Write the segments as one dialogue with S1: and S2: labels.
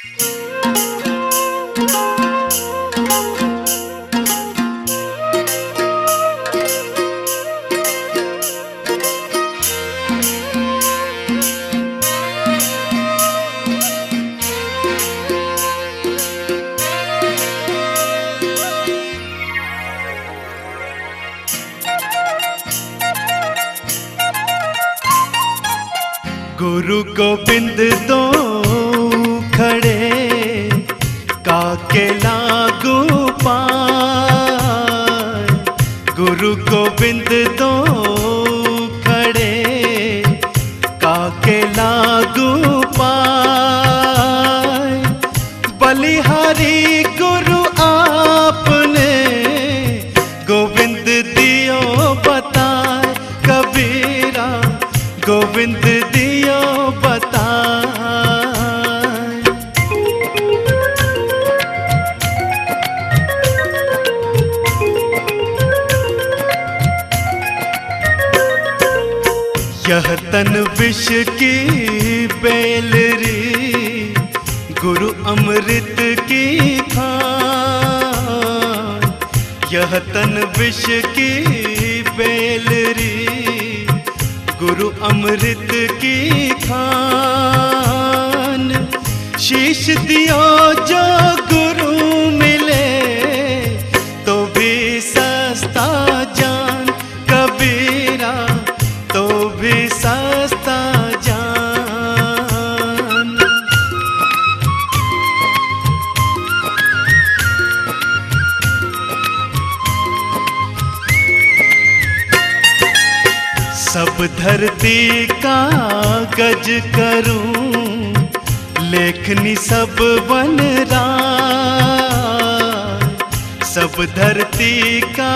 S1: गुरु गोविंद काके लागू पाए गुरु गोविंद दो यह तन विष की बेलरी, गुरु अमृत की खान। यह तन विष की बेलरी, गुरु अमृत की खान। शीश दियो जो गुरु धरती का गज करूँ, लेखनी सब बन सब धरती का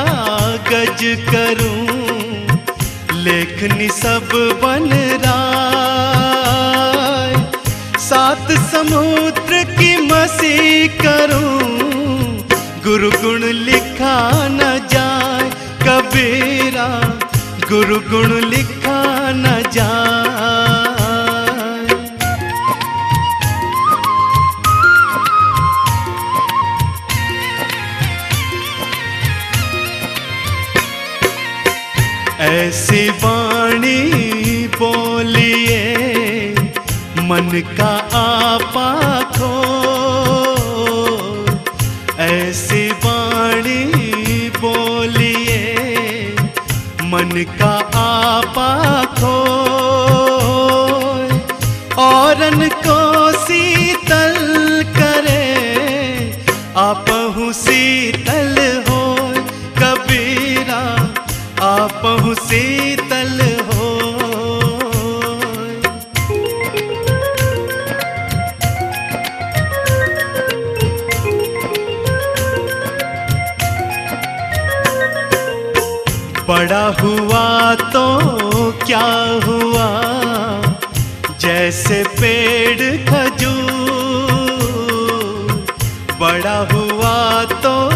S1: गज करूँ, लेखनी सब बन सात समुद्र की मसी करूँ गुरु गुण लिखा न जाए कबीरा। गुरु गुण लिखा न जाए। ऐसी वाणी बोलिए मन का आपा खो। मन का आपा खो। जैसे पेड़ खजूर। बड़ा हुआ तो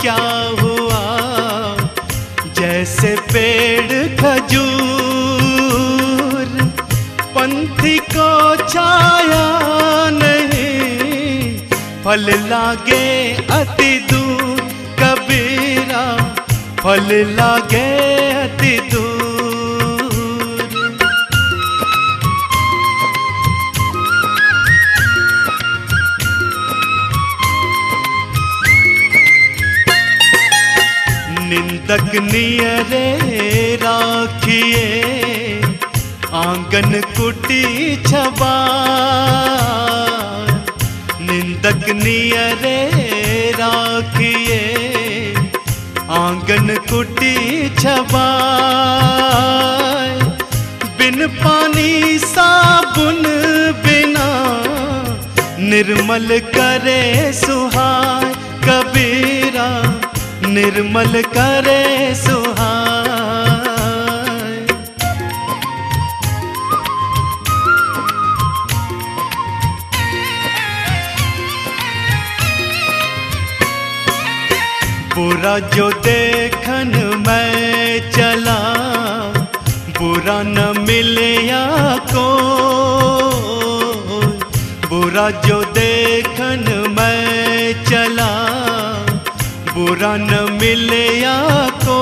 S1: क्या हुआ? जैसे पेड़ खजूर। पंथी को छाया नहीं। फल लागे अति दूर कबीरा। फल लागे निंदक नियरे राखिए, आँगन कुटी छबा। निंदक नियरे राखिए, आँगन कुटी छबा। बिन पानी साबुन बिना निर्मल करे सुहाय कबीरा। निर्मल करे सुहाय। बुरा जो देखन मैं चला, बुरा न मिलया को बुरा जो देखन बुरा न मिले या को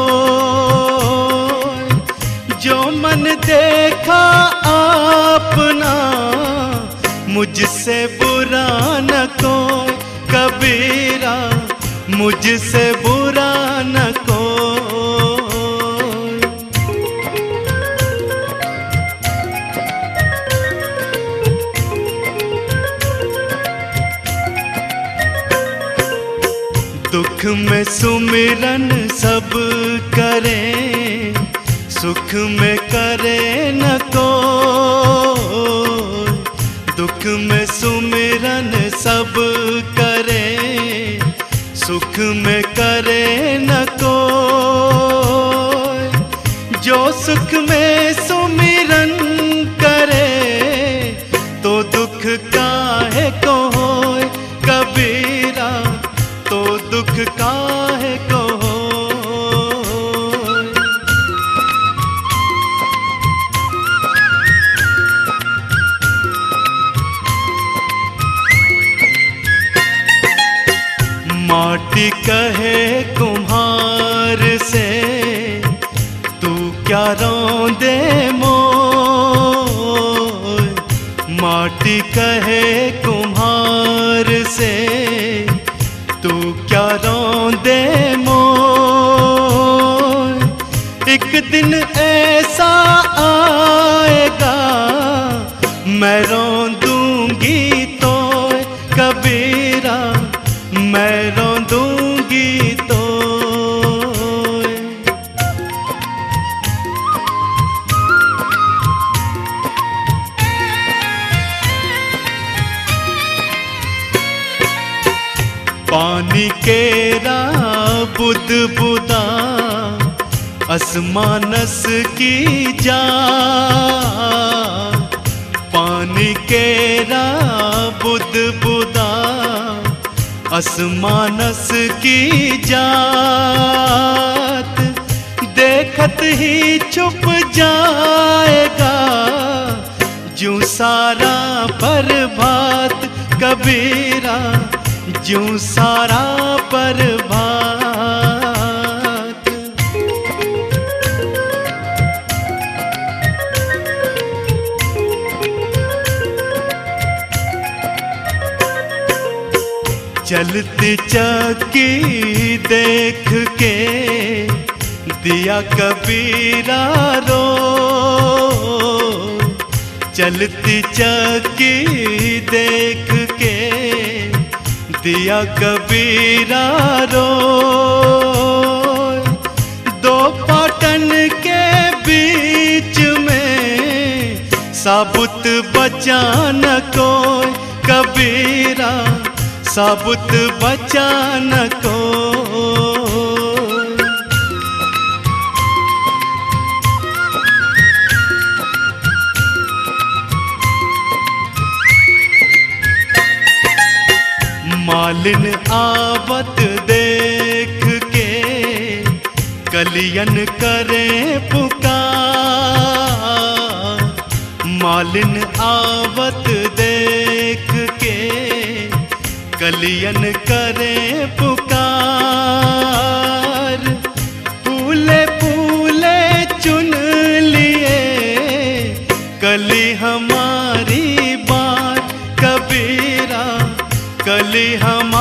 S1: जो मन देखा आपना, मुझसे बुरा न को कबीरा, मुझसे बुरा दुख में सुमिरन सब करें, सुख में करे न को दुख में सुमिरन सब करें, सुख में करे न को दुख का को कहो माटी कहे एक दिन ऐसा आएगा, मैं रोंदूँगी तो कबीरा, मैं रोंदूँगी तो पानी केरा बुद बुदा असमानस की जा पानी केरा बुद बुदा असमानस की जात। देखत ही छुप जाएगा। जू सारा प्रभात कबीरा जू सारा प्रभात चलती चक्की देख के दिया कबीरा रो। चलती चक्की देख के दिया कबीरा रो। दो पाटन के बीच में साबुत बचान कोई कबीरा। साबुत बचा न कोई मालिन आवत देख के कलियन करे पुकार। मालिन आवत कलियन करे पुकार। फूले फूले चुन लिए। कली हमारी बात कबीरा कली हमारी